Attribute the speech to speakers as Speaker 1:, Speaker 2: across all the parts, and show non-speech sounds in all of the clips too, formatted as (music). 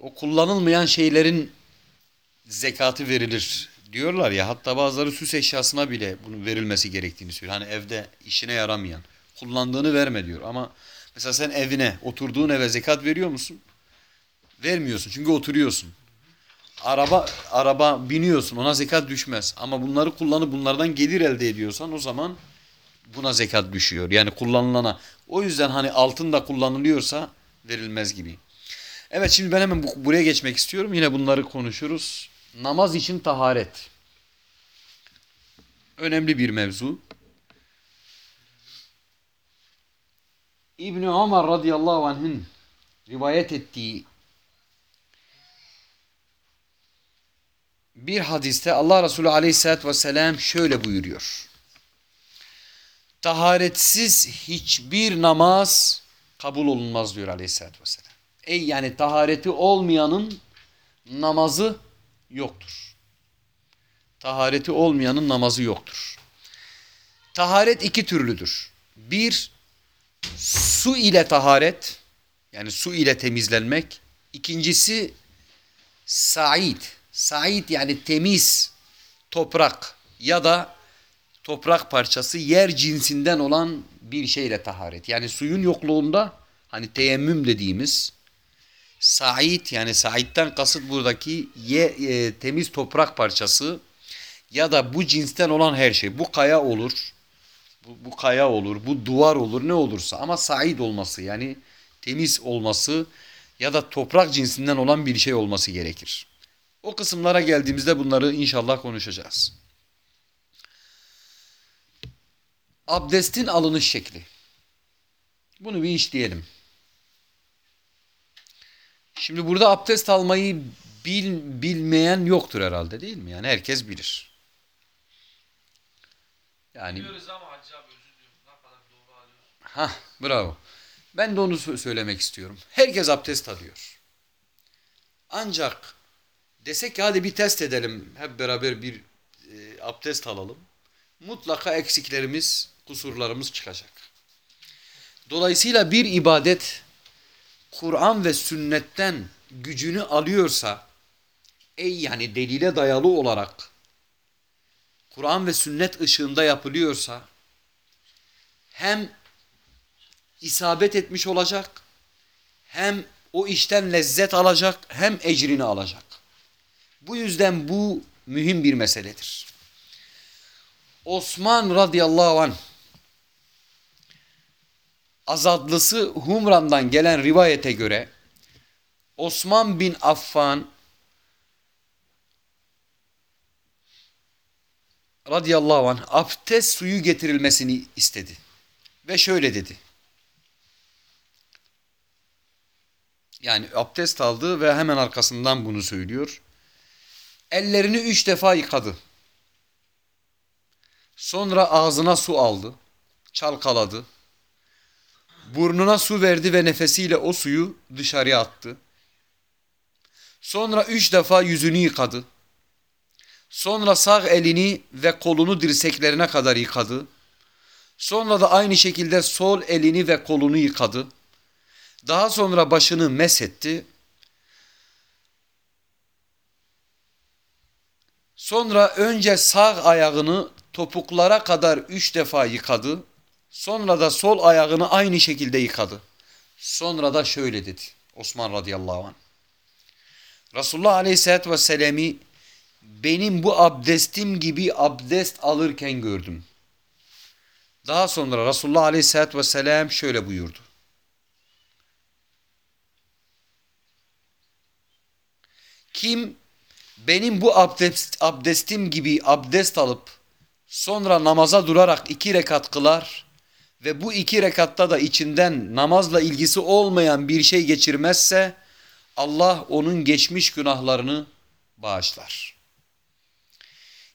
Speaker 1: o kullanılmayan şeylerin zekatı verilir diyorlar ya hatta bazıları süs eşyasına bile bunun verilmesi gerektiğini söylüyor. Hani evde işine yaramayan kullandığını verme diyor ama mesela sen evine oturduğun eve zekat veriyor musun? Vermiyorsun çünkü oturuyorsun. Araba araba biniyorsun ona zekat düşmez ama bunları kullanıp bunlardan gelir elde ediyorsan o zaman buna zekat düşüyor. Yani kullanılana. O yüzden hani altın da kullanılıyorsa verilmez gibi. Evet şimdi ben hemen bu, buraya geçmek istiyorum. Yine bunları konuşuruz. Namaz için taharet. Önemli bir mevzu. İbni Ömer radıyallahu anh'ın rivayet ettiği bir hadiste Allah Resulü aleyhissalatü vesselam şöyle buyuruyor. Taharetsiz hiçbir namaz kabul olunmaz diyor aleyhissalatü vesselam. Ey yani tahareti olmayanın namazı yoktur. Tahareti olmayanın namazı yoktur. Taharet iki türlüdür. Bir, su ile taharet, yani su ile temizlenmek. İkincisi, said. Said yani temiz toprak ya da toprak parçası yer cinsinden olan bir şeyle taharet. Yani suyun yokluğunda hani teyemmüm dediğimiz Said yani Said'den kasıt buradaki ye, e, temiz toprak parçası ya da bu cinsten olan her şey. Bu kaya olur, bu, bu kaya olur, bu duvar olur ne olursa ama Said olması yani temiz olması ya da toprak cinsinden olan bir şey olması gerekir. O kısımlara geldiğimizde bunları inşallah konuşacağız. Abdestin alınış şekli. Bunu bir işleyelim. Şimdi burada abdest almayı bil, bilmeyen yoktur herhalde değil mi? Yani herkes bilir. Yani
Speaker 2: Biliyoruz ama Hacı abi özür diliyorum. Ne kadar doğru alıyorsun.
Speaker 1: ha bravo. Ben de onu sö- söylemek istiyorum. Herkes abdest alıyor. Ancak desek ki hadi bir test edelim. Hep beraber bir e, abdest alalım. Mutlaka eksiklerimiz, kusurlarımız çıkacak. Dolayısıyla bir ibadet Kur'an ve sünnetten gücünü alıyorsa ey yani delile dayalı olarak Kur'an ve sünnet ışığında yapılıyorsa hem isabet etmiş olacak hem o işten lezzet alacak hem ecrini alacak. Bu yüzden bu mühim bir meseledir. Osman radıyallahu anh azadlısı Humran'dan gelen rivayete göre Osman bin Affan radıyallahu anh abdest suyu getirilmesini istedi. Ve şöyle dedi. Yani abdest aldı ve hemen arkasından bunu söylüyor. Ellerini üç defa yıkadı. Sonra ağzına su aldı. Çalkaladı. Burnuna su verdi ve nefesiyle o suyu dışarıya attı. Sonra üç defa yüzünü yıkadı. Sonra sağ elini ve kolunu dirseklerine kadar yıkadı. Sonra da aynı şekilde sol elini ve kolunu yıkadı. Daha sonra başını mesetti. Sonra önce sağ ayağını topuklara kadar üç defa yıkadı. Sonra da sol ayağını aynı şekilde yıkadı. Sonra da şöyle dedi Osman radıyallahu anh. Resulullah aleyhissalatü vesselam'ı benim bu abdestim gibi abdest alırken gördüm. Daha sonra Resulullah aleyhissalatü vesselam şöyle buyurdu. Kim benim bu abdest, abdestim gibi abdest alıp sonra namaza durarak iki rekat kılar ve bu iki rekatta da içinden namazla ilgisi olmayan bir şey geçirmezse Allah onun geçmiş günahlarını bağışlar.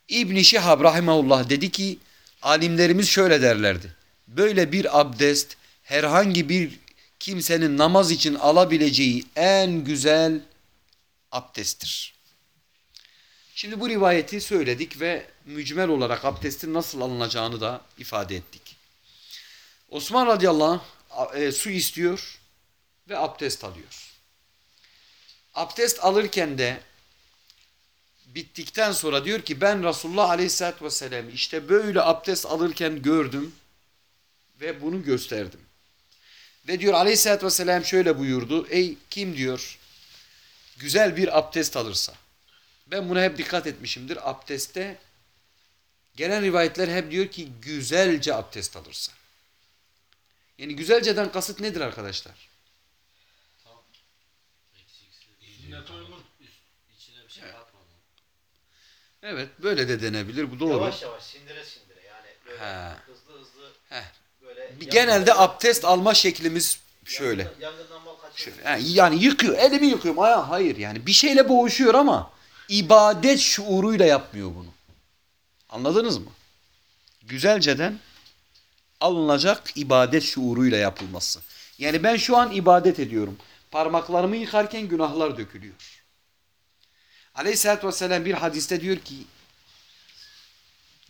Speaker 1: İbn Şihab rahimahullah dedi ki alimlerimiz şöyle derlerdi. Böyle bir abdest herhangi bir kimsenin namaz için alabileceği en güzel abdesttir. Şimdi bu rivayeti söyledik ve mücmel olarak abdestin nasıl alınacağını da ifade ettik. Osman radıyallahu anh e, su istiyor ve abdest alıyor. Abdest alırken de bittikten sonra diyor ki ben Resulullah Aleyhisselatü Vesselam işte böyle abdest alırken gördüm ve bunu gösterdim. Ve diyor Aleyhisselatü Vesselam şöyle buyurdu. Ey kim diyor güzel bir abdest alırsa. Ben buna hep dikkat etmişimdir. Abdestte gelen rivayetler hep diyor ki güzelce abdest alırsa. Yani güzelceden kasıt nedir arkadaşlar?
Speaker 3: Sünnet uygun.
Speaker 2: İçine bir şey katmadım.
Speaker 1: Evet böyle de denebilir. Bu doğru.
Speaker 4: Yavaş yavaş sindire sindire yani böyle
Speaker 1: He.
Speaker 4: hızlı hızlı
Speaker 1: Heh.
Speaker 4: böyle
Speaker 1: Bir Genelde abdest alma şeklimiz şöyle.
Speaker 4: Yangından, yangından mal kaçıyor.
Speaker 1: Şöyle, yani, yani yıkıyor. Elimi yıkıyorum. Aya, hayır yani bir şeyle boğuşuyor ama ibadet şuuruyla yapmıyor bunu. Anladınız mı? Güzelceden alınacak ibadet şuuruyla yapılması. Yani ben şu an ibadet ediyorum. Parmaklarımı yıkarken günahlar dökülüyor. Aleyhisselatü Vesselam bir hadiste diyor ki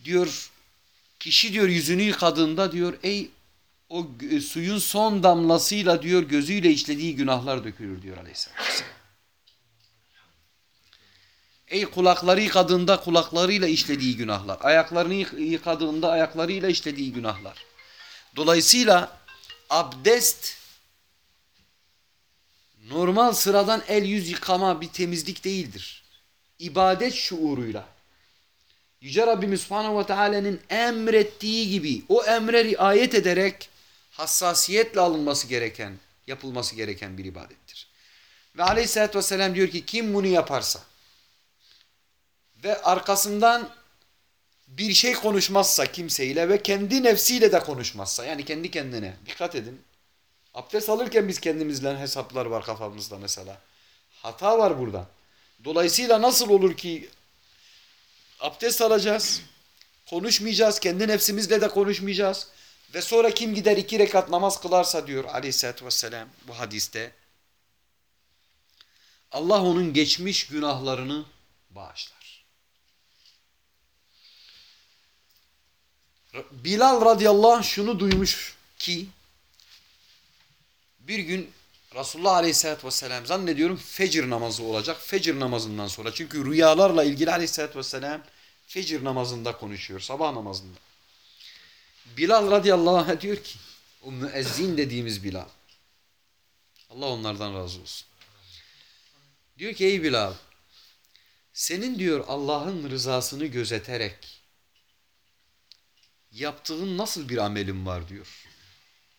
Speaker 1: diyor kişi diyor yüzünü yıkadığında diyor ey o suyun son damlasıyla diyor gözüyle işlediği günahlar dökülür diyor aleyhisselam. Ey kulakları yıkadığında kulaklarıyla işlediği günahlar. Ayaklarını yık- yıkadığında ayaklarıyla işlediği günahlar. Dolayısıyla abdest normal sıradan el yüz yıkama bir temizlik değildir. İbadet şuuruyla. Yüce Rabbimiz Subhanahu ve Teala'nın emrettiği gibi o emre riayet ederek hassasiyetle alınması gereken, yapılması gereken bir ibadettir. Ve Aleyhisselatü Vesselam diyor ki kim bunu yaparsa ve arkasından bir şey konuşmazsa kimseyle ve kendi nefsiyle de konuşmazsa yani kendi kendine dikkat edin. Abdest alırken biz kendimizle hesaplar var kafamızda mesela. Hata var burada. Dolayısıyla nasıl olur ki abdest alacağız. Konuşmayacağız. Kendi nefsimizle de konuşmayacağız. Ve sonra kim gider iki rekat namaz kılarsa diyor aleyhissalatü vesselam bu hadiste. Allah onun geçmiş günahlarını bağışlar. Bilal radıyallahu anh şunu duymuş ki bir gün Resulullah Aleyhisselatü Vesselam zannediyorum fecir namazı olacak. Fecir namazından sonra. Çünkü rüyalarla ilgili Aleyhisselatü Vesselam fecir namazında konuşuyor. Sabah namazında. Bilal radıyallahu anh diyor ki o müezzin dediğimiz Bilal. Allah onlardan razı olsun. Diyor ki ey Bilal senin diyor Allah'ın rızasını gözeterek yaptığın nasıl bir amelin var diyor.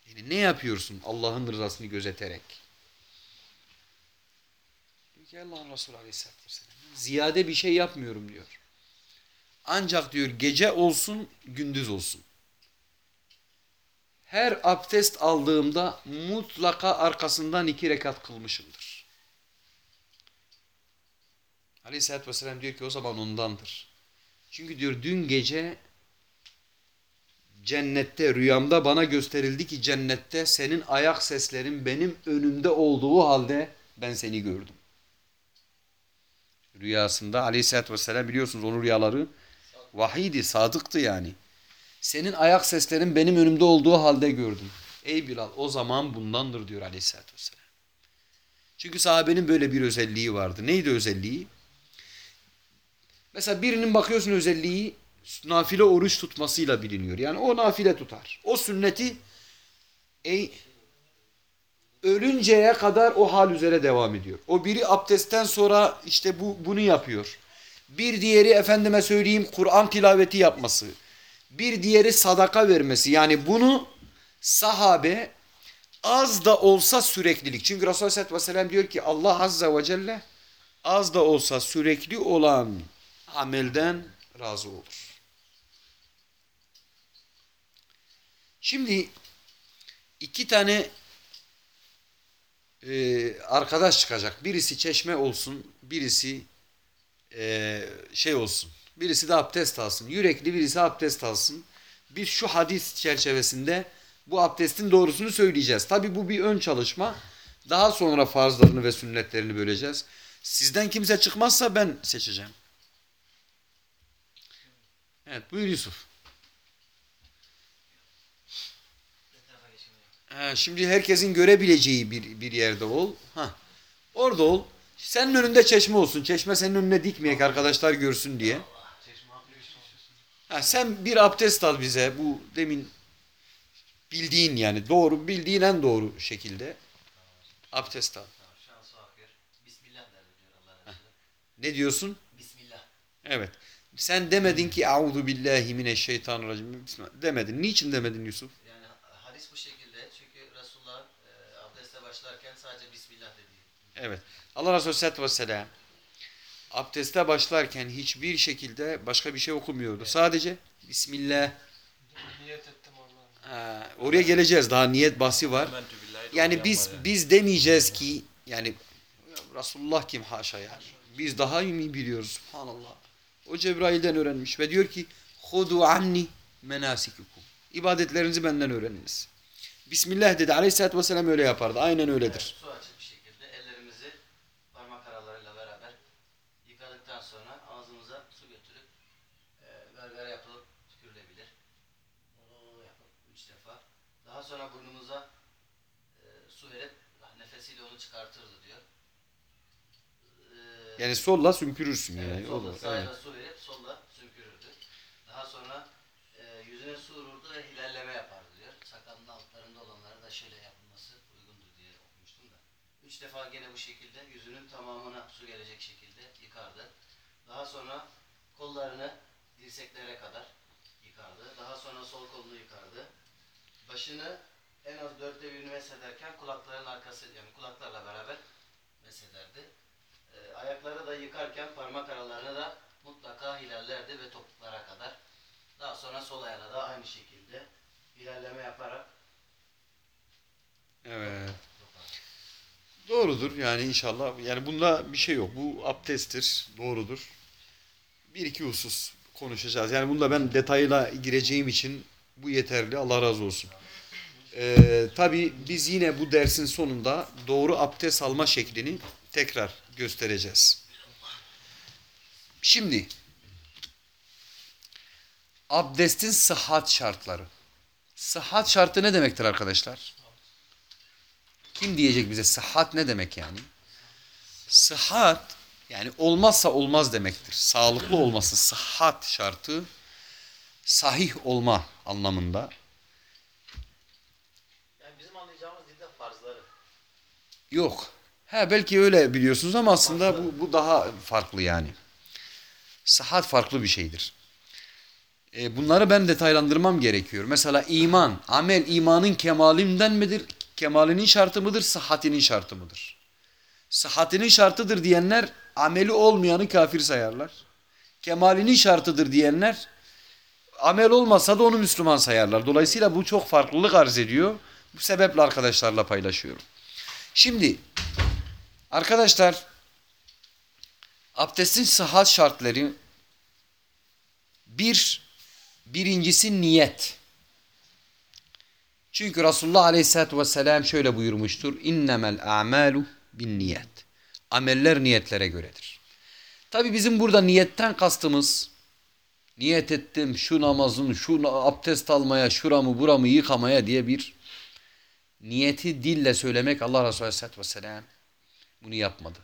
Speaker 1: Yani ne yapıyorsun Allah'ın rızasını gözeterek? Diyor ki Allah'ın Resulü Aleyhisselatü Vesselam ziyade bir şey yapmıyorum diyor. Ancak diyor gece olsun gündüz olsun. Her abdest aldığımda mutlaka arkasından iki rekat kılmışımdır. Aleyhisselatü Vesselam diyor ki o zaman ondandır. Çünkü diyor dün gece cennette rüyamda bana gösterildi ki cennette senin ayak seslerin benim önümde olduğu halde ben seni gördüm. Rüyasında aleyhissalatü vesselam biliyorsunuz onun rüyaları vahiydi, sadıktı yani. Senin ayak seslerin benim önümde olduğu halde gördüm. Ey Bilal o zaman bundandır diyor aleyhissalatü vesselam. Çünkü sahabenin böyle bir özelliği vardı. Neydi özelliği? Mesela birinin bakıyorsun özelliği nafile oruç tutmasıyla biliniyor. Yani o nafile tutar. O sünneti ey, ölünceye kadar o hal üzere devam ediyor. O biri abdestten sonra işte bu bunu yapıyor. Bir diğeri efendime söyleyeyim Kur'an tilaveti yapması. Bir diğeri sadaka vermesi. Yani bunu sahabe az da olsa süreklilik. Çünkü Resulullah Aleyhisselatü Vesselam diyor ki Allah Azze ve Celle az da olsa sürekli olan amelden razı olur. Şimdi iki tane e, arkadaş çıkacak. Birisi çeşme olsun, birisi e, şey olsun. Birisi de abdest alsın. Yürekli birisi abdest alsın. Biz şu hadis çerçevesinde bu abdestin doğrusunu söyleyeceğiz. Tabi bu bir ön çalışma. Daha sonra farzlarını ve sünnetlerini böleceğiz. Sizden kimse çıkmazsa ben seçeceğim. Evet buyur Yusuf. Ee, şimdi herkesin görebileceği bir, bir yerde ol. Hah. Orada ol. Senin önünde çeşme olsun. Çeşme senin önüne dikmeyek arkadaşlar görsün diye. Ha, sen bir abdest al bize. Bu demin bildiğin yani doğru bildiğin en doğru şekilde abdest al. Ne diyorsun?
Speaker 2: Bismillah.
Speaker 1: Evet. Sen demedin ki Euzu billahi mineşşeytanirracim. Bismillah. Demedin. Niçin demedin Yusuf?
Speaker 2: Yani ha- hadis bu şekilde. Çünkü Resulullah e, abdeste başlarken sadece Bismillah dedi.
Speaker 1: Evet. Allah Resulü Aleyhisselatü Vesselam abdeste başlarken hiçbir şekilde başka bir şey okumuyordu. Sadece Bismillah.
Speaker 3: Niyet ettim Allah'ım.
Speaker 1: Oraya geleceğiz. Daha niyet bahsi var. Yani biz biz demeyeceğiz ki yani Resulullah kim haşa yani. Biz daha iyi mi biliyoruz subhanallah. O Cebrail'den öğrenmiş ve diyor ki hudu anni menasikukum. İbadetlerinizi benden öğreniniz. Bismillah dedi. Aleyhisselatü Vesselam öyle yapardı. Aynen öyledir.
Speaker 2: Su açık bir şekilde ellerimizi parmak aralarıyla beraber yıkadıktan sonra ağzımıza su götürüp e, gargara yapılıp tükürülebilir. Oo yapıp üç defa. Daha sonra burnumuza e, su verip nefesiyle onu çıkartırdı diyor. E,
Speaker 1: Yani solla sümkürürsün yani.
Speaker 2: Evet,
Speaker 1: da-
Speaker 2: solla sağıyla
Speaker 1: evet.
Speaker 2: su verip solla sümkürürdü. Daha sonra e, yüzüne su vururdu ve hilalleme yapardı diyor. Sakalının altlarında olanlara da şöyle yapılması uygundur diye okumuştum da. Üç defa gene bu şekilde yüzünün tamamına su gelecek şekilde yıkardı. Daha sonra kollarını dirseklere kadar yıkardı. Daha sonra sol kolunu yıkardı. Başını en az dörtte birini mesederken kulakların arkası yani kulaklarla beraber mesederdi. E, ayakları da yıkarken parmak aralarını da mutlaka hilallerdi ve topuklara kadar. Daha sonra sol ayağına da aynı şekilde hilalleme yaparak
Speaker 1: Evet. Doğrudur yani inşallah. Yani bunda bir şey yok. Bu abdesttir. Doğrudur. Bir iki husus konuşacağız. Yani bunda ben detayına gireceğim için bu yeterli. Allah razı olsun. Ee, tabii biz yine bu dersin sonunda doğru abdest alma şeklini tekrar göstereceğiz. Şimdi abdestin sıhhat şartları. Sıhhat şartı ne demektir arkadaşlar? Kim diyecek bize sıhhat ne demek yani? Sıhhat yani olmazsa olmaz demektir. Sağlıklı olması sıhhat şartı sahih olma anlamında.
Speaker 4: Yani bizim anlayacağımız dilde farzları.
Speaker 1: Yok. Ha belki öyle biliyorsunuz ama aslında bu, bu daha farklı yani. Sıhhat farklı bir şeydir. E, bunları ben detaylandırmam gerekiyor. Mesela iman, amel imanın kemalinden midir? Kemalinin şartı mıdır? Sıhhatinin şartı mıdır? Sıhhatinin şartıdır diyenler ameli olmayanı kafir sayarlar. Kemalinin şartıdır diyenler amel olmasa da onu Müslüman sayarlar. Dolayısıyla bu çok farklılık arz ediyor. Bu sebeple arkadaşlarla paylaşıyorum. Şimdi arkadaşlar abdestin sıhhat şartları bir birincisi niyet. Çünkü Resulullah Aleyhisselatü Vesselam şöyle buyurmuştur. İnnemel a'malu bin niyet. Ameller niyetlere göredir. Tabi bizim burada niyetten kastımız niyet ettim şu namazın, şu abdest almaya, şuramı buramı yıkamaya diye bir niyeti dille söylemek Allah Resulü Aleyhisselatü Vesselam bunu yapmadı.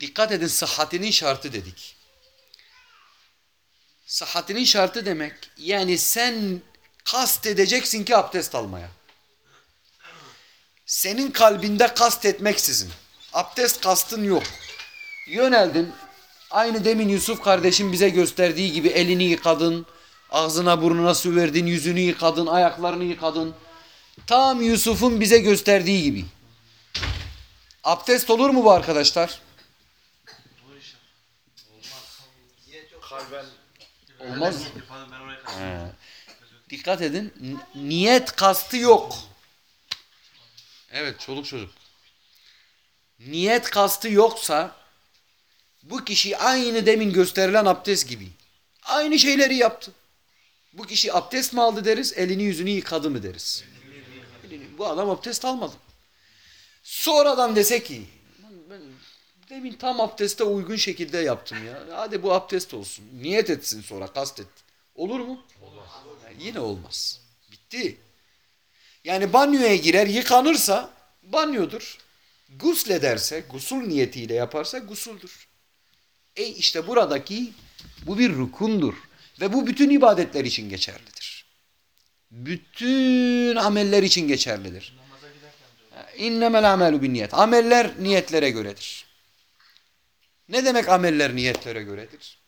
Speaker 1: Dikkat edin sıhhatinin şartı dedik. Sıhhatinin şartı demek yani sen kast edeceksin ki abdest almaya. Senin kalbinde kast etmeksizin. Abdest kastın yok. Yöneldin. Aynı demin Yusuf kardeşim bize gösterdiği gibi elini yıkadın. Ağzına burnuna su verdin. Yüzünü yıkadın. Ayaklarını yıkadın. Tam Yusuf'un bize gösterdiği gibi. Abdest olur mu bu arkadaşlar?
Speaker 3: Kalben.
Speaker 1: Olmaz.
Speaker 3: Pardon ben oraya
Speaker 1: He. Dikkat edin. Niyet kastı yok. Evet çoluk çocuk. Niyet kastı yoksa bu kişi aynı demin gösterilen abdest gibi. Aynı şeyleri yaptı. Bu kişi abdest mi aldı deriz, elini yüzünü yıkadı mı deriz. Bu adam abdest almadı. Sonradan dese ki "Lan ben demin tam abdeste uygun şekilde yaptım ya. Hadi bu abdest olsun. Niyet etsin sonra kastet. Olur mu? Olmaz. yine olmaz. Bitti. Yani banyoya girer yıkanırsa banyodur. Guslederse, gusul niyetiyle yaparsa gusuldür. E işte buradaki bu bir rukundur. Ve bu bütün ibadetler için geçerlidir. Bütün ameller için geçerlidir. İnnemel amelu bin niyet. Ameller niyetlere göredir. Ne demek ameller niyetlere göredir?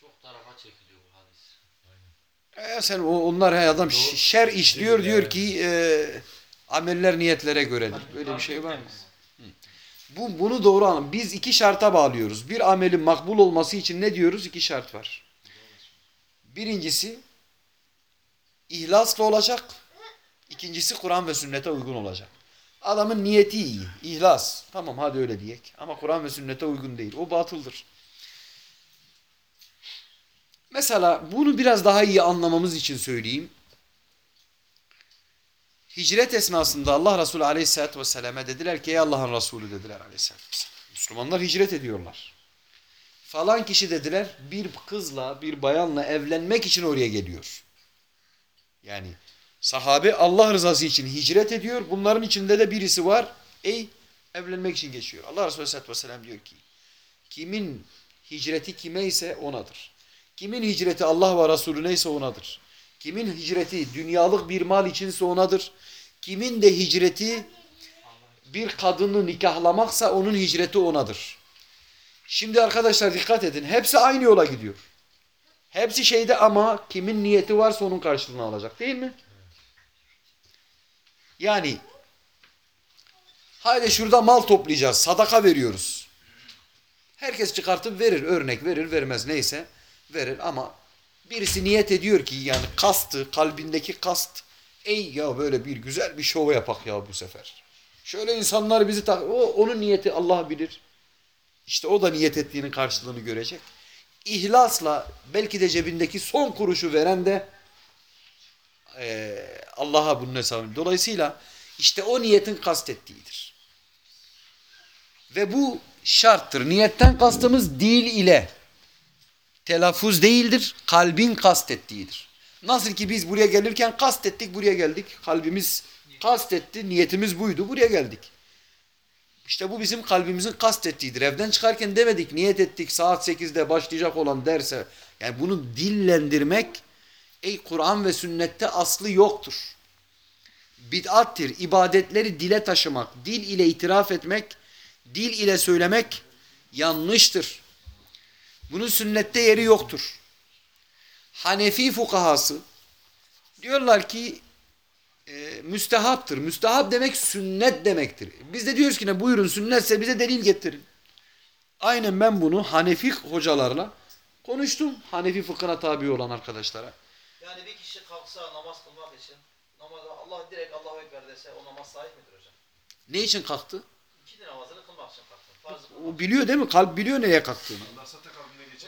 Speaker 2: Çok tarafa çekiliyor bu hadis.
Speaker 1: E sen onlar he adam şer işliyor diyor ki e, ameller niyetlere göredir. Böyle bir şey var mı? Bu bunu doğru anlam. Biz iki şarta bağlıyoruz. Bir amelin makbul olması için ne diyoruz? İki şart var. Birincisi ihlaslı olacak. İkincisi Kur'an ve sünnete uygun olacak. Adamın niyeti iyi. ihlas. Tamam hadi öyle diyek. Ama Kur'an ve sünnete uygun değil. O batıldır. Mesela bunu biraz daha iyi anlamamız için söyleyeyim. Hicret esnasında Allah Resulü aleyhissalatü vesselam'e dediler ki ey Allah'ın Resulü dediler aleyhissalatü vesselam. Müslümanlar hicret ediyorlar. Falan kişi dediler bir kızla bir bayanla evlenmek için oraya geliyor. Yani sahabe Allah rızası için hicret ediyor. Bunların içinde de birisi var. Ey evlenmek için geçiyor. Allah Resulü aleyhissalatü vesselam diyor ki kimin hicreti kime ise onadır. Kimin hicreti Allah ve Resulü neyse onadır. Kimin hicreti dünyalık bir mal içinse onadır. Kimin de hicreti bir kadını nikahlamaksa onun hicreti onadır. Şimdi arkadaşlar dikkat edin. Hepsi aynı yola gidiyor. Hepsi şeyde ama kimin niyeti varsa onun karşılığını alacak değil mi? Yani haydi şurada mal toplayacağız. Sadaka veriyoruz. Herkes çıkartıp verir. Örnek verir vermez neyse verir ama birisi niyet ediyor ki yani kastı kalbindeki kast ey ya böyle bir güzel bir şov yapak ya bu sefer. Şöyle insanlar bizi tak o onun niyeti Allah bilir. İşte o da niyet ettiğinin karşılığını görecek. İhlasla belki de cebindeki son kuruşu veren de eee, Allah'a bunun hesabını. Dolayısıyla işte o niyetin kastettiğidir. Ve bu şarttır. Niyetten kastımız dil ile telaffuz değildir, kalbin kastettiğidir. Nasıl ki biz buraya gelirken kastettik, buraya geldik. Kalbimiz kastetti, niyetimiz buydu, buraya geldik. İşte bu bizim kalbimizin kastettiğidir. Evden çıkarken demedik, niyet ettik saat 8'de başlayacak olan derse. Yani bunu dillendirmek, ey Kur'an ve sünnette aslı yoktur. Bid'attir, ibadetleri dile taşımak, dil ile itiraf etmek, dil ile söylemek yanlıştır. Bunun sünnette yeri yoktur. Hanefi fukahası diyorlar ki e, müstehaptır. Müstehap demek sünnet demektir. Biz de diyoruz ki ne buyurun sünnetse bize delil getirin. Aynen ben bunu Hanefi hocalarla konuştum. Hanefi fıkhına tabi olan arkadaşlara.
Speaker 4: Yani bir kişi kalksa namaz kılmak için namaza Allah direkt Allahu Ekber dese o namaz sahih midir hocam?
Speaker 1: Ne için kalktı?
Speaker 4: İkindi namazını kılmak için kalktı.
Speaker 1: O biliyor değil mi? Kalp biliyor nereye kalktığını.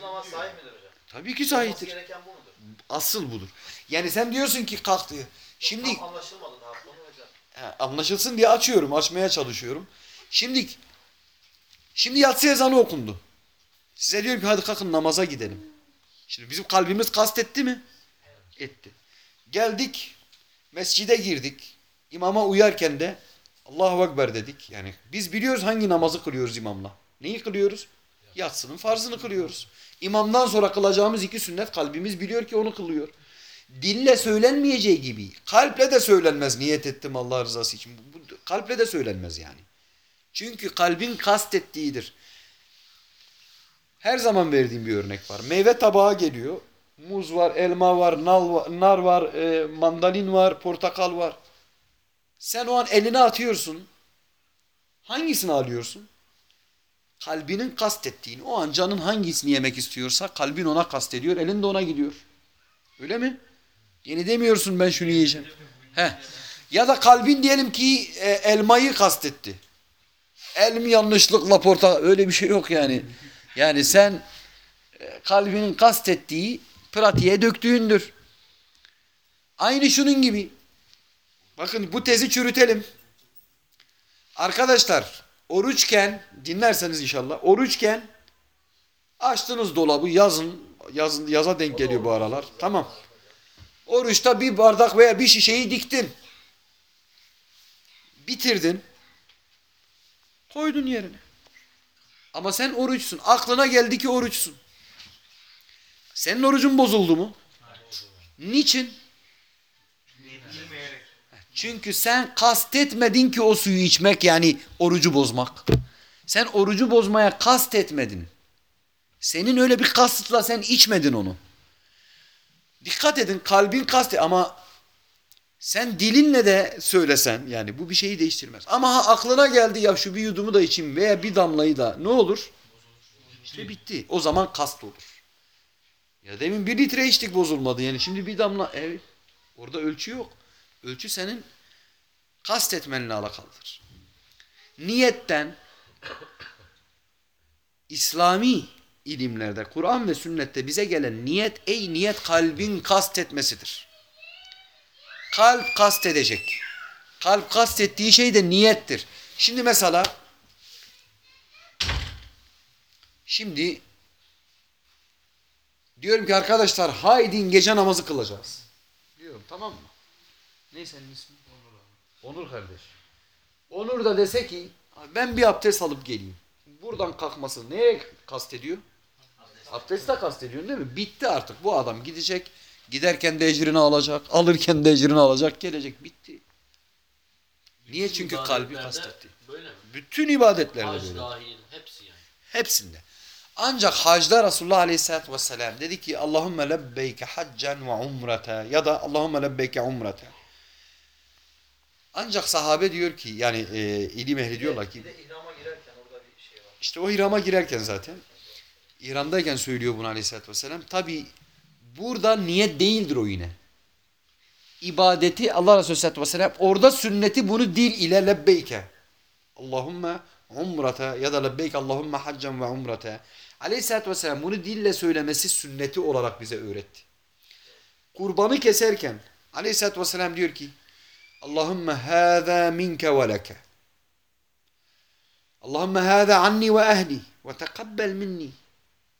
Speaker 4: Bu namaz sahih midir hocam?
Speaker 1: Tabii ki
Speaker 4: mudur?
Speaker 1: Asıl budur. Yani sen diyorsun ki kalktı. Şimdi
Speaker 4: anlaşılmadı daha.
Speaker 1: He, anlaşılsın diye açıyorum, açmaya çalışıyorum. Şimdi şimdi yatsı ezanı okundu. Size diyorum ki hadi kalkın namaza gidelim. Şimdi bizim kalbimiz kastetti mi? Etti. Geldik, mescide girdik. İmama uyarken de Allahu Ekber dedik. Yani biz biliyoruz hangi namazı kılıyoruz imamla. Neyi kılıyoruz? Yatsının farzını kılıyoruz. İmamdan sonra kılacağımız iki sünnet kalbimiz biliyor ki onu kılıyor. Dille söylenmeyeceği gibi kalple de söylenmez niyet ettim Allah rızası için. Bu, kalple de söylenmez yani. Çünkü kalbin kastettiğidir. Her zaman verdiğim bir örnek var. Meyve tabağı geliyor. Muz var, elma var, nal var, nar var, e, mandalin var, portakal var. Sen o an eline atıyorsun. Hangisini alıyorsun? Kalbinin kastettiğini. O an canın hangisini yemek istiyorsa kalbin ona kastediyor, elin de ona gidiyor. Öyle mi? Yeni demiyorsun ben şunu yiyeceğim. Heh. Ya da kalbin diyelim ki e, elmayı kastetti. Elim yanlışlıkla portakal öyle bir şey yok yani. Yani sen e, kalbinin kastettiği pratiğe döktüğündür. Aynı şunun gibi. Bakın bu tezi çürütelim. Arkadaşlar oruçken dinlerseniz inşallah oruçken açtınız dolabı yazın yazın yaza denk geliyor bu aralar. Tamam. Oruçta bir bardak veya bir şişeyi diktin. Bitirdin. Koydun yerine. Ama sen oruçsun. Aklına geldi ki oruçsun. Senin orucun bozuldu mu? Niçin? Çünkü sen kastetmedin ki o suyu içmek yani orucu bozmak. Sen orucu bozmaya kastetmedin. Senin öyle bir kasıtla sen içmedin onu. Dikkat edin kalbin kast ama sen dilinle de söylesen yani bu bir şeyi değiştirmez. Ama ha, aklına geldi ya şu bir yudumu da içeyim veya bir damlayı da ne olur? İşte bitti. O zaman kast olur. Ya demin bir litre içtik bozulmadı yani şimdi bir damla evet orada ölçü yok. Ölçü senin kastetmenle alakalıdır. Niyetten İslami ilimlerde, Kur'an ve sünnette bize gelen niyet, ey niyet kalbin kastetmesidir. Kalp kastedecek. Kalp kastettiği şey de niyettir. Şimdi mesela şimdi diyorum ki arkadaşlar haydin gece namazı kılacağız. Diyorum tamam mı? Ne senin ismin? Onur abi. Onur kardeş. Onur da dese ki ben bir abdest alıp geleyim. Buradan kalkması neye kastediyor? Abdest de kastediyorsun değil mi? Bitti artık. Bu adam gidecek. Giderken de ecrini alacak. Alırken de ecrini alacak. Gelecek. Bitti. Niye? Çünkü kalbi kastetti.
Speaker 5: Böyle mi?
Speaker 1: Bütün ibadetlerde
Speaker 5: Hac
Speaker 1: böyle.
Speaker 5: dahil hepsi yani.
Speaker 1: Hepsinde. Ancak hacda Resulullah Aleyhisselatü Vesselam dedi ki Allahümme lebbeyke haccen ve umrete ya da Allahümme lebbeyke umrete. Ancak sahabe diyor ki yani e, ilim ehli diyorlar ki
Speaker 4: Bir de ihrama girerken orada bir şey var.
Speaker 1: işte o ihrama girerken zaten İran'dayken söylüyor bunu Aleyhisselatü Vesselam. Tabi burada niyet değildir o yine. İbadeti Allah Resulü Aleyhisselatü Vesselam orada sünneti bunu dil ile lebbeyke. Allahümme umrete ya da lebbeyk Allahümme haccen ve umrete. Aleyhisselatü Vesselam bunu dille söylemesi sünneti olarak bize öğretti. Kurbanı keserken Aleyhisselatü Vesselam diyor ki Allahümme hâzâ minke ve leke. Allahümme hâzâ anni ve ehli ve tekabbel minni.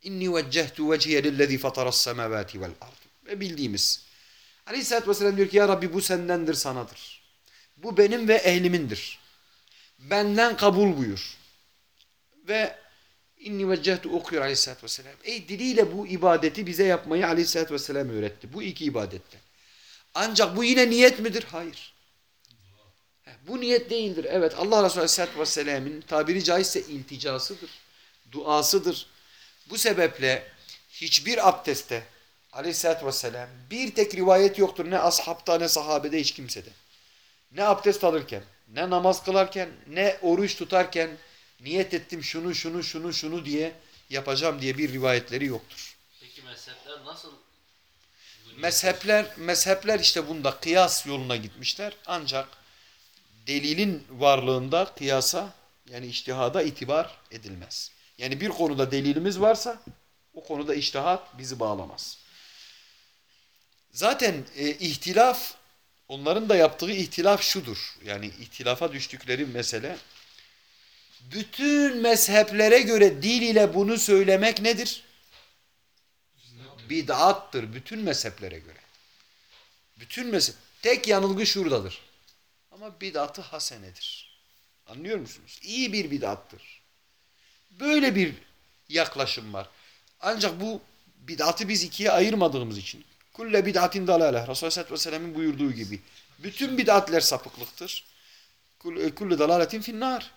Speaker 1: İnni veccehtu vecihe lillezî fataras semavâti vel ard. Ve bildiğimiz. Aleyhisselatü Vesselam diyor ki ya Rabbi bu sendendir sanadır. Bu benim ve ehlimindir. Benden kabul buyur. Ve inni veccehtu okuyor Aleyhisselatü Vesselam. Ey diliyle bu ibadeti bize yapmayı Aleyhisselatü Vesselam öğretti. Bu iki ibadette. Ancak bu yine niyet midir? Hayır. Bu niyet değildir. Evet Allah Resulü Aleyhisselatü Vesselam'ın tabiri caizse ilticasıdır. Duasıdır. Bu sebeple hiçbir abdestte Aleyhisselatü Vesselam bir tek rivayet yoktur ne ashabta ne sahabede hiç kimsede. Ne abdest alırken, ne namaz kılarken, ne oruç tutarken niyet ettim şunu şunu şunu şunu diye yapacağım diye bir rivayetleri yoktur.
Speaker 5: Peki mezhepler nasıl?
Speaker 1: Mezhepler mezhepler işte bunda kıyas yoluna gitmişler. Ancak delilin varlığında kıyasa yani içtihada itibar edilmez. Yani bir konuda delilimiz varsa o konuda içtihat bizi bağlamaz. Zaten e, ihtilaf onların da yaptığı ihtilaf şudur. Yani ihtilafa düştükleri mesele bütün mezheplere göre dil ile bunu söylemek nedir? bid'attır bütün mezheplere göre. Bütün mezhep. Tek yanılgı şuradadır. Ama bid'atı hasenedir. Anlıyor musunuz? İyi bir bid'attır. Böyle bir yaklaşım var. Ancak bu bid'atı biz ikiye ayırmadığımız için. Kulle bid'atin dalale. Resulullah Aleyhisselatü Vesselam'ın buyurduğu gibi. Bütün bid'atler sapıklıktır. Kulle kulle dalaletin finnar.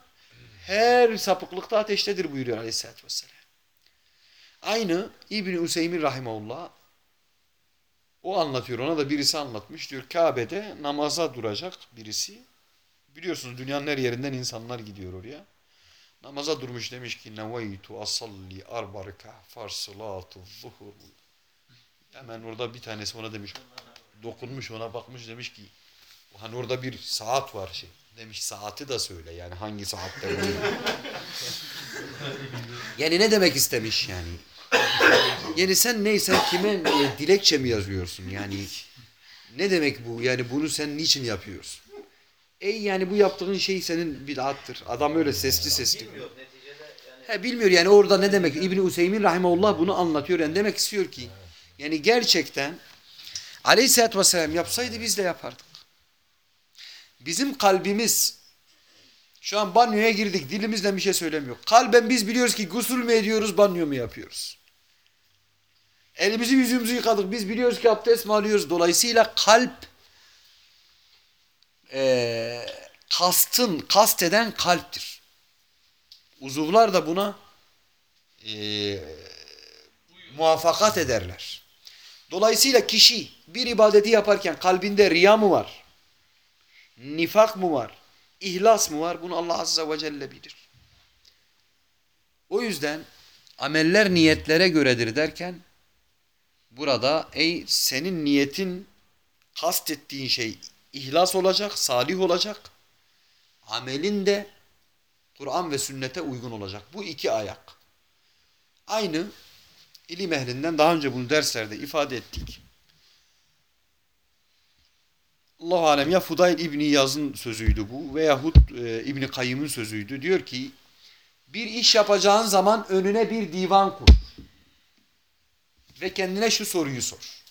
Speaker 1: Her sapıklıkta ateştedir buyuruyor Aleyhisselatü Vesselam. Aynı İbni Üseymin Rahimahullah o anlatıyor. Ona da birisi anlatmış. Diyor Kabe'de namaza duracak birisi. Biliyorsunuz dünyanın her yerinden insanlar gidiyor oraya. Namaza durmuş demiş ki neveytu asalli arbarika farsalatu zuhur. Hemen orada bir tanesi ona demiş dokunmuş ona bakmış demiş ki hani orada bir saat var şey. Demiş saati de söyle yani hangi saatte. (laughs) Yani ne demek istemiş yani? Yani sen neysen kime e, dilekçe mi yazıyorsun yani? Ne demek bu? Yani bunu sen niçin yapıyorsun? Ey yani bu yaptığın şey senin bid'attır. Adam öyle sesli sesli.
Speaker 4: Bilmiyor yani
Speaker 1: He, bilmiyor yani orada ne demek? İbni Useymin Rahimahullah bunu anlatıyor. Yani demek istiyor ki yani gerçekten Aleyhisselatü Vesselam yapsaydı biz de yapardık. Bizim kalbimiz Şu an banyoya girdik. Dilimizle bir şey söylemiyor. Kalben biz biliyoruz ki gusül mü ediyoruz, banyo mu yapıyoruz? Elimizi yüzümüzü yıkadık. Biz biliyoruz ki abdest mi alıyoruz? Dolayısıyla kalp eee kastın, kast eden kalptir. Uzuvlar da buna eee muvaffakat ederler. Dolayısıyla kişi bir ibadeti yaparken kalbinde riya mı var? Nifak mı var? İhlas mı var? Bunu Allah Azze ve Celle bilir. O yüzden ameller niyetlere göredir derken burada ey senin niyetin kastettiğin şey ihlas olacak, salih olacak. Amelin de Kur'an ve sünnete uygun olacak. Bu iki ayak. Aynı ilim ehlinden daha önce bunu derslerde ifade ettik. Allah alem ya Fudayl İbni Yaz'ın sözüydü bu veyahut e, İbni Kayyım'ın sözüydü. Diyor ki bir iş yapacağın zaman önüne bir divan kur. Ve kendine şu soruyu sor.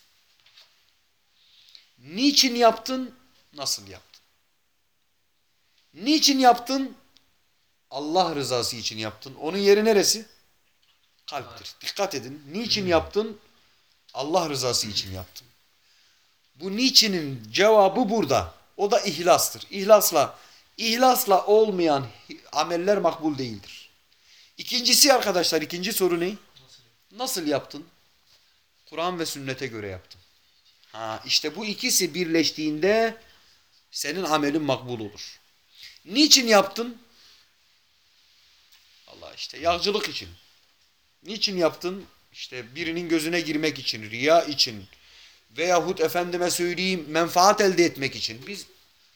Speaker 1: Niçin yaptın? Nasıl yaptın? Niçin yaptın? Allah rızası için yaptın. Onun yeri neresi? Kalptir. Dikkat edin. Niçin yaptın? Allah rızası için yaptın. Bu niçinin cevabı burada. O da ihlastır. İhlasla, ihlasla olmayan ameller makbul değildir. İkincisi arkadaşlar, ikinci soru ne? Nasıl yaptın? Kur'an ve sünnete göre yaptım. Ha, işte bu ikisi birleştiğinde senin amelin makbul olur. Niçin yaptın? Allah işte yağcılık için. Niçin yaptın? İşte birinin gözüne girmek için, riya için veyahut efendime söyleyeyim menfaat elde etmek için. Biz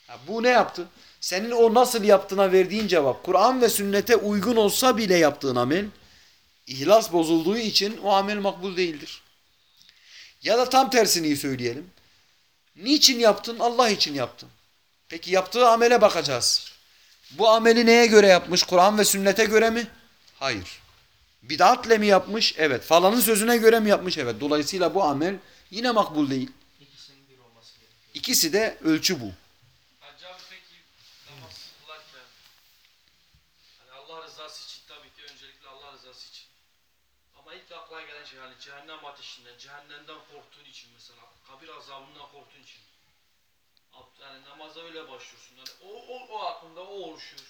Speaker 1: ha, bu ne yaptı? Senin o nasıl yaptığına verdiğin cevap Kur'an ve sünnete uygun olsa bile yaptığın amel ihlas bozulduğu için o amel makbul değildir. Ya da tam tersini söyleyelim. Niçin yaptın? Allah için yaptın. Peki yaptığı amele bakacağız. Bu ameli neye göre yapmış? Kur'an ve sünnete göre mi? Hayır. Bidatle mi yapmış? Evet. Falanın sözüne göre mi yapmış? Evet. Dolayısıyla bu amel yine makbul değil. İkisi de ölçü bu.
Speaker 3: Hani Allah rızası için tabii ki öncelikle Allah rızası için. Ama ilk akla gelen şey hani cehennem ateşinden, cehennemden korktuğun için mesela, kabir azabından korktuğun için. Yani namaza öyle başlıyorsun. Hani o, o, o aklında o oluşuyor.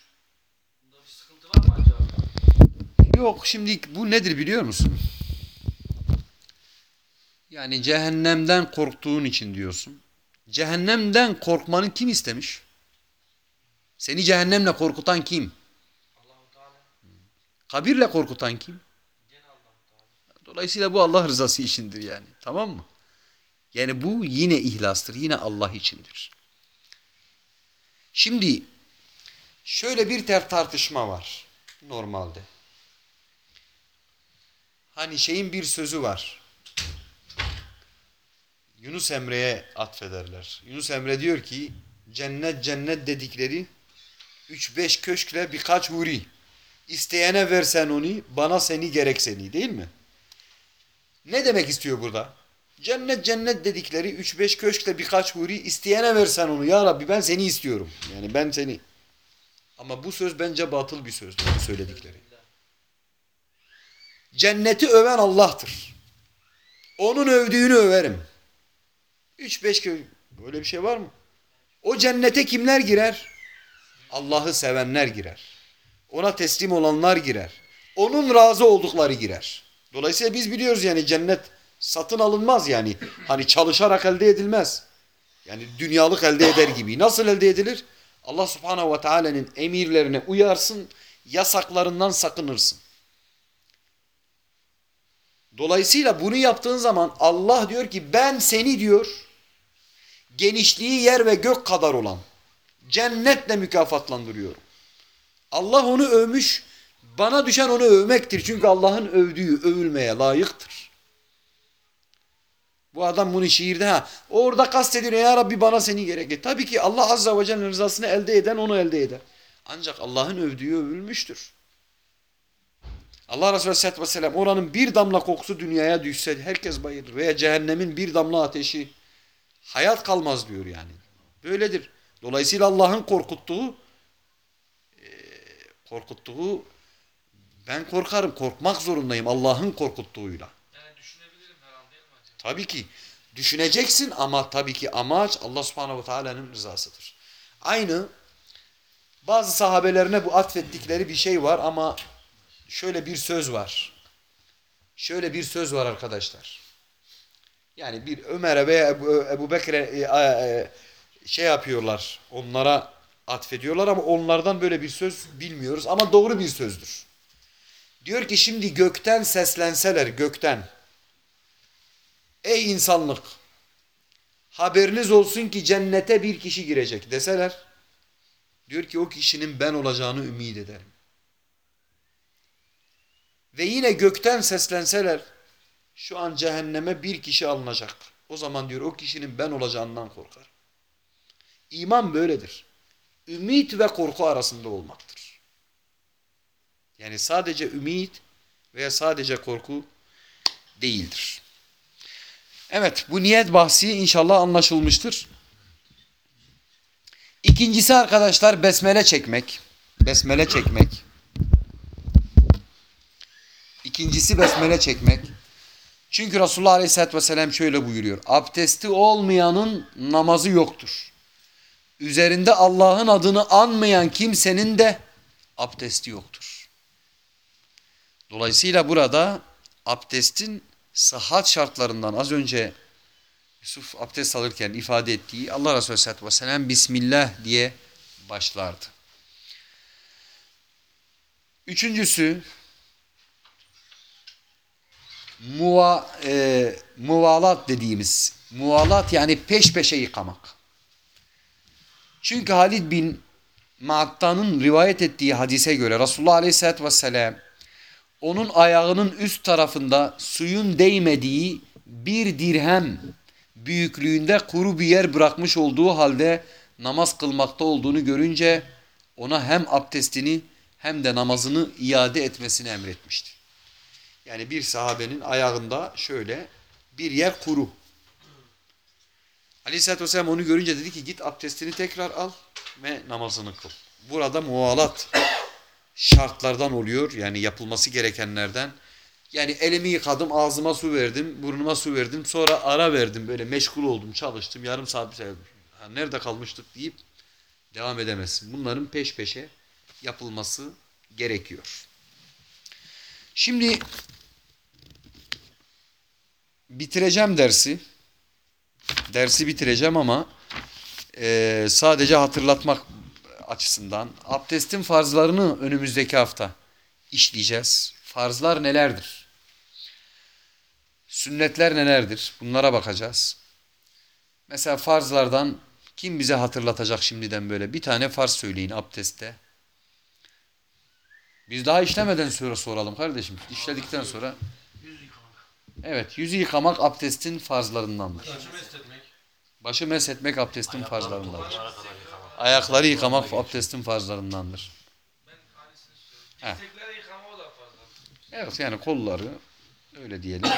Speaker 3: Bunda bir sıkıntı var mı Hacı abi?
Speaker 1: Yok şimdi bu nedir biliyor musun? Yani cehennemden korktuğun için diyorsun. Cehennemden korkmanı kim istemiş? Seni cehennemle korkutan kim? Kabirle korkutan kim? Dolayısıyla bu Allah rızası içindir yani. Tamam mı? Yani bu yine ihlastır. Yine Allah içindir. Şimdi şöyle bir ter tartışma var normalde. Hani şeyin bir sözü var. Yunus Emre'ye atfederler. Yunus Emre diyor ki cennet cennet dedikleri 3-5 köşkle birkaç huri. İsteyene versen onu, bana seni gerek seni değil mi? Ne demek istiyor burada? Cennet cennet dedikleri 3-5 köşkle birkaç huri isteyene versen onu. Ya Rabbi ben seni istiyorum. Yani ben seni. Ama bu söz bence batıl bir söz. Bu söyledikleri. Cenneti öven Allah'tır. Onun övdüğünü överim. 3-5 köy. Böyle bir şey var mı? O cennete kimler girer? Allah'ı sevenler girer. Ona teslim olanlar girer. Onun razı oldukları girer. Dolayısıyla biz biliyoruz yani cennet satın alınmaz yani. Hani çalışarak elde edilmez. Yani dünyalık elde eder gibi. Nasıl elde edilir? Allah subhanehu ve teala'nın emirlerine uyarsın, yasaklarından sakınırsın. Dolayısıyla bunu yaptığın zaman Allah diyor ki ben seni diyor genişliği yer ve gök kadar olan cennetle mükafatlandırıyorum. Allah onu övmüş, bana düşen onu övmektir. Çünkü Allah'ın övdüğü övülmeye layıktır. Bu adam bunu şiirde ha orada kastediyor ya Rabbi bana seni gerek et. Tabii ki Allah Azze ve Celle'nin rızasını elde eden onu elde eder. Ancak Allah'ın övdüğü övülmüştür. Allah Resulü Aleyhisselatü Vesselam oranın bir damla kokusu dünyaya düşse herkes bayılır. Veya cehennemin bir damla ateşi hayat kalmaz diyor yani. Böyledir. Dolayısıyla Allah'ın korkuttuğu e, Korkuttuğu ben korkarım. Korkmak zorundayım Allah'ın korkuttuğuyla.
Speaker 3: Yani düşünebilirim her an değil mi acaba?
Speaker 1: Tabii ki düşüneceksin ama tabii ki amaç Allah subhanehu ve teala'nın rızasıdır. Aynı bazı sahabelerine bu atfettikleri bir şey var ama şöyle bir söz var. Şöyle bir söz var arkadaşlar. Yani bir Ömer'e veya Ebu, Bekir'e e, e, şey yapıyorlar. Onlara atfediyorlar ama onlardan böyle bir söz bilmiyoruz ama doğru bir sözdür. Diyor ki şimdi gökten seslenseler gökten Ey insanlık! Haberiniz olsun ki cennete bir kişi girecek deseler, diyor ki o kişinin ben olacağını ümit ederim. Ve yine gökten seslenseler, şu an cehenneme bir kişi alınacak. O zaman diyor o kişinin ben olacağından korkar. İman böyledir. Ümit ve korku arasında olmaktır. Yani sadece ümit veya sadece korku değildir. Evet bu niyet bahsi inşallah anlaşılmıştır. İkincisi arkadaşlar besmele çekmek. Besmele çekmek. İkincisi besmele çekmek. Çünkü Resulullah Aleyhisselatü Vesselam şöyle buyuruyor. Abdesti olmayanın namazı yoktur. Üzerinde Allah'ın adını anmayan kimsenin de abdesti yoktur. Dolayısıyla burada abdestin sıhhat şartlarından az önce Yusuf abdest alırken ifade ettiği Allah Resulü Aleyhisselatü Vesselam Bismillah diye başlardı. Üçüncüsü muva, e, muvalat dediğimiz muvalat yani peş peşe yıkamak. Çünkü Halid bin Ma'attan'ın rivayet ettiği hadise göre Resulullah Aleyhisselatü Vesselam onun ayağının üst tarafında suyun değmediği bir dirhem büyüklüğünde kuru bir yer bırakmış olduğu halde namaz kılmakta olduğunu görünce ona hem abdestini hem de namazını iade etmesini emretmişti. Yani bir sahabenin ayağında şöyle bir yer kuru. Aleyhisselatü Vesselam onu görünce dedi ki git abdestini tekrar al ve namazını kıl. Burada muvalat şartlardan oluyor. Yani yapılması gerekenlerden. Yani elimi yıkadım, ağzıma su verdim, burnuma su verdim. Sonra ara verdim. Böyle meşgul oldum, çalıştım. Yarım saat bir şey Nerede kalmıştık deyip devam edemezsin. Bunların peş peşe yapılması gerekiyor. Şimdi bitireceğim dersi. Dersi bitireceğim ama e, sadece hatırlatmak açısından abdestin farzlarını önümüzdeki hafta işleyeceğiz. Farzlar nelerdir? Sünnetler nelerdir? Bunlara bakacağız. Mesela farzlardan kim bize hatırlatacak şimdiden böyle? Bir tane farz söyleyin abdestte. Biz daha işlemeden sonra soralım kardeşim. İşledikten sonra. Evet yüzü yıkamak abdestin farzlarındandır. Başı meshetmek abdestin farzlarındandır. Ayakları yıkamak abdestin farzlarındandır.
Speaker 3: Ben. Dirsekleri yıkama o da fazla.
Speaker 1: Evet yani kolları öyle diyelim.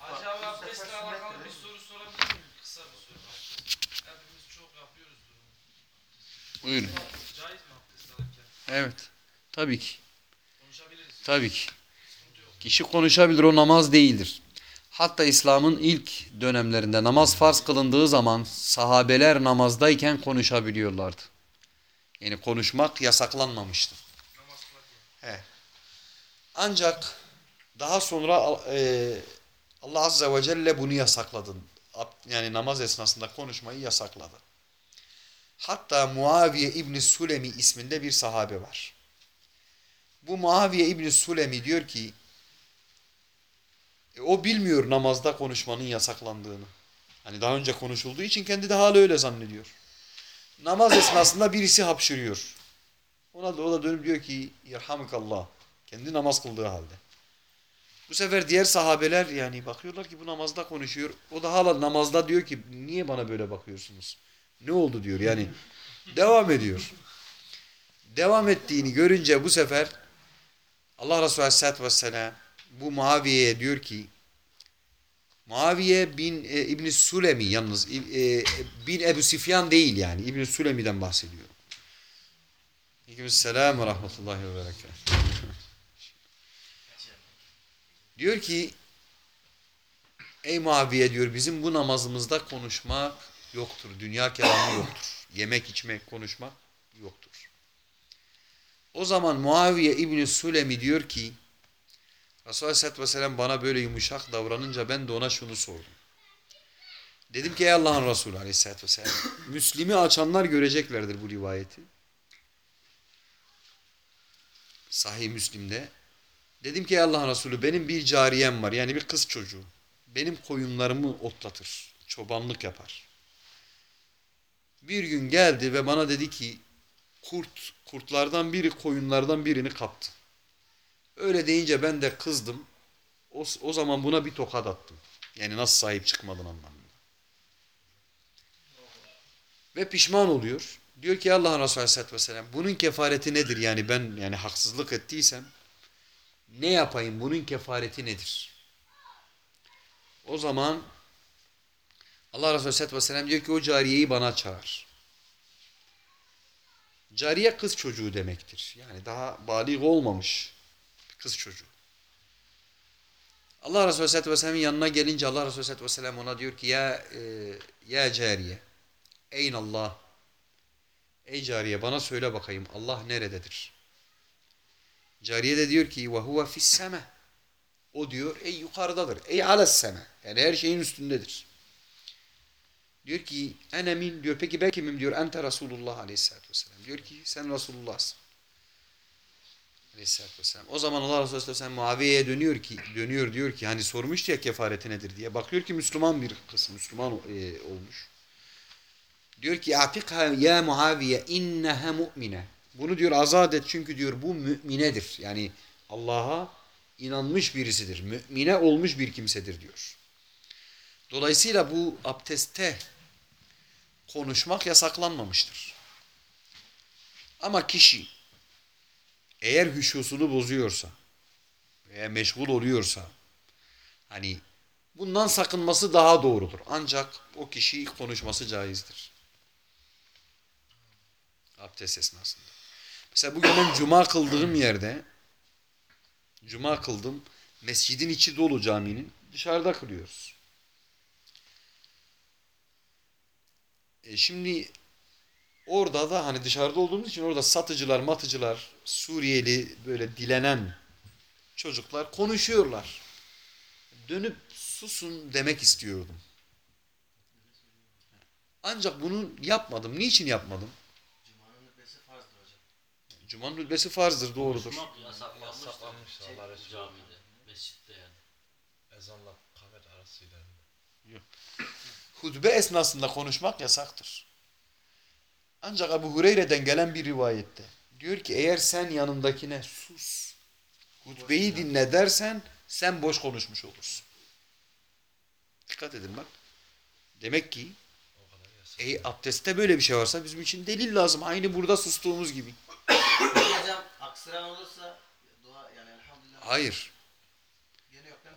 Speaker 3: Acaba abdestle alakalı bir soru sorabilir miyim? Kısa bir soru. Hepimiz çok yapıyoruz bunu.
Speaker 1: Buyurun.
Speaker 3: Caiz mi abdest alırken?
Speaker 1: Evet. Tabii ki.
Speaker 3: Konuşabiliriz.
Speaker 1: Tabii ki. Kişi konuşabilir o namaz değildir. Hatta İslam'ın ilk dönemlerinde namaz farz kılındığı zaman sahabeler namazdayken konuşabiliyorlardı. Yani konuşmak yasaklanmamıştı. He. Ancak daha sonra e, Allah Azze ve Celle bunu yasakladı. Yani namaz esnasında konuşmayı yasakladı. Hatta Muaviye İbni Sulemi isminde bir sahabe var. Bu Muaviye İbni Sulemi diyor ki e, o bilmiyor namazda konuşmanın yasaklandığını. Hani daha önce konuşulduğu için kendi de hala öyle zannediyor. Namaz esnasında birisi hapşırıyor. Ona da o da dönüp diyor ki yerhamukallah. Kendi namaz kıldığı halde. Bu sefer diğer sahabeler yani bakıyorlar ki bu namazda konuşuyor. O da hala namazda diyor ki niye bana böyle bakıyorsunuz? Ne oldu diyor yani. devam ediyor. Devam ettiğini görünce bu sefer Allah Resulü Aleyhisselatü Vesselam bu Muaviye'ye diyor ki Muaviye bin e, İbni Sulemi yalnız e, bin Ebu Sifyan değil yani İbni Sulemi'den bahsediyor. Aleykümselam ve rahmetullahi ve berekatuhu. diyor ki Ey Muaviye diyor bizim bu namazımızda konuşmak yoktur. Dünya kelamı yoktur. Yemek içmek konuşmak yoktur. O zaman Muaviye İbni Sülemi diyor ki Resulullah Aleyhisselatü Vesselam bana böyle yumuşak davranınca ben de ona şunu sordum. Dedim ki ey Allah'ın Resulü Aleyhisselatü Vesselam (clears throat) Müslim'i açanlar göreceklerdir bu rivayeti. Sahih Müslim'de. Dedim ki ey Allah'ın Resulü benim bir cariyem var yani bir kız çocuğu. Benim koyunlarımı otlatır. Çobanlık yapar. Bir gün geldi ve bana dedi ki kurt, kurtlardan biri koyunlardan birini kaptı. Öyle deyince ben de kızdım. O, o zaman buna bir tokat attım. Yani nasıl sahip çıkmadın anlamında. Ve pişman oluyor. Diyor ki Allah'ın Resulü Aleyhisselatü Vesselam bunun kefareti nedir? Yani ben yani haksızlık ettiysem ne yapayım? Bunun kefareti nedir? O zaman Allah Resulü Aleyhisselatü Vesselam diyor ki o cariyeyi bana çağır. Cariye kız çocuğu demektir. Yani daha balik olmamış kız çocuğu. Allah Resulü Aleyhisselatü Vesselam'ın yanına gelince Allah Resulü Aleyhisselatü Vesselam ona diyor ki ya, e, ya cariye Eyn Allah Ey cariye bana söyle bakayım Allah nerededir? Cariye de diyor ki ve huve fis seme. O diyor ey yukarıdadır. Ey ales seme. Yani her şeyin üstündedir. Diyor ki ene min diyor. Peki ben kimim diyor. Ente Resulullah aleyhissalatü vesselam. Diyor ki sen Resulullah'sın. Aleyhissalatü vesselam. O zaman Allah Resulü aleyhissalatü Muaviye'ye dönüyor ki dönüyor diyor ki hani sormuştu ya kefareti nedir diye. Bakıyor ki Müslüman bir kız. Müslüman e, olmuş. Diyor ki atikha ya Muaviye inneha mu'mine. Bunu diyor azat et çünkü diyor bu müminedir. Yani Allah'a inanmış birisidir. Mümine olmuş bir kimsedir diyor. Dolayısıyla bu abdestte konuşmak yasaklanmamıştır. Ama kişi eğer hüşusunu bozuyorsa veya meşgul oluyorsa hani bundan sakınması daha doğrudur. Ancak o kişi konuşması caizdir. Abdest esnasında. Mesela bugün ben cuma kıldığım yerde cuma kıldım. Mescidin içi dolu caminin. Dışarıda kılıyoruz. E şimdi orada da hani dışarıda olduğumuz için orada satıcılar, matıcılar, Suriyeli böyle dilenen çocuklar konuşuyorlar. Dönüp susun demek istiyordum. Ancak bunu yapmadım. Niçin yapmadım?
Speaker 2: Cuma'nın nübesi farzdır hocam.
Speaker 1: Cumanın hülbesi farzdır, doğrudur.
Speaker 5: Konuşmak yasaklanmıştır.
Speaker 4: Yasaklanmış
Speaker 5: Şey,
Speaker 4: Allah Resulü.
Speaker 5: Camide, mescitte yani.
Speaker 4: Ezanla kamet arasıyla.
Speaker 1: Hutbe esnasında konuşmak yasaktır. Ancak Ebu Hureyre'den gelen bir rivayette diyor ki eğer sen yanındakine sus, hutbeyi dinle dersen sen boş konuşmuş olursun. Dikkat edin bak. Demek ki e, abdestte böyle bir şey varsa bizim için delil lazım. Aynı burada sustuğumuz gibi.
Speaker 2: Hocam aksıran olursa dua yani elhamdülillah.
Speaker 1: Hayır.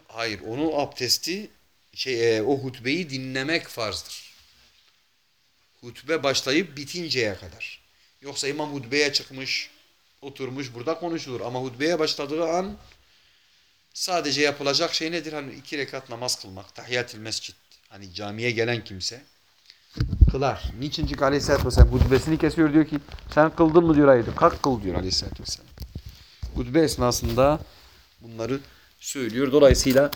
Speaker 1: Hayır. Onu abdesti şey e, o hutbeyi dinlemek farzdır. Hutbe başlayıp bitinceye kadar. Yoksa imam hutbeye çıkmış, oturmuş burada konuşulur. Ama hutbeye başladığı an sadece yapılacak şey nedir? Hani iki rekat namaz kılmak. Tahiyyatül mescid. Hani camiye gelen kimse kılar. Niçin? Çünkü aleyhissalatü vesselam hutbesini kesiyor diyor ki sen kıldın mı diyor hayır. Kalk kıl diyor aleyhissalatü vesselam. Hutbe esnasında bunları söylüyor. Dolayısıyla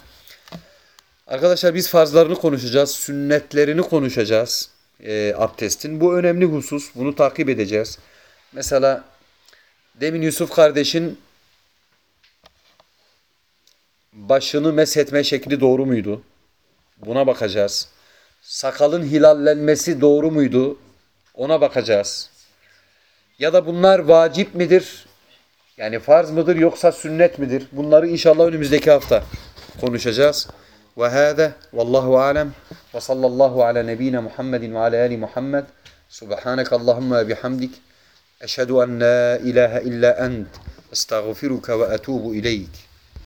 Speaker 1: arkadaşlar biz farzlarını konuşacağız. Sünnetlerini konuşacağız. E, abdestin. Bu önemli husus. Bunu takip edeceğiz. Mesela demin Yusuf kardeşin başını meshetme şekli doğru muydu? Buna bakacağız. Sakalın hilallenmesi doğru muydu? Ona bakacağız. Ya da bunlar vacip midir? Yani farz mıdır yoksa sünnet midir? Bunları inşallah önümüzdeki hafta konuşacağız. وهذا والله أعلم. وصلى الله على نبينا محمد وعلى آل محمد. سبحانك اللهم بحمدك أشهد أن لا إله إلا أنت. أستغفرك وأتوب إليك.